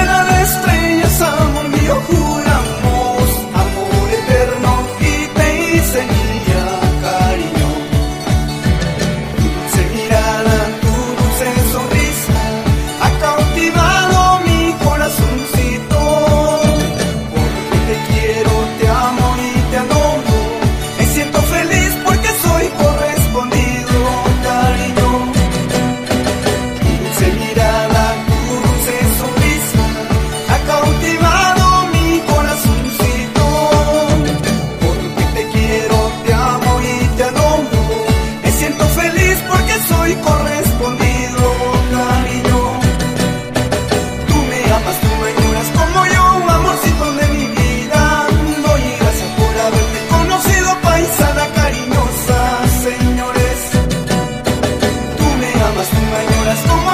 llena de estrellas. y correspondido, cariño. Tú me amas, tú me lloras como yo, amorcito de mi vida. Doy gracias por haberte conocido, paisana cariñosa, señores. Tú me amas, tú me lloras como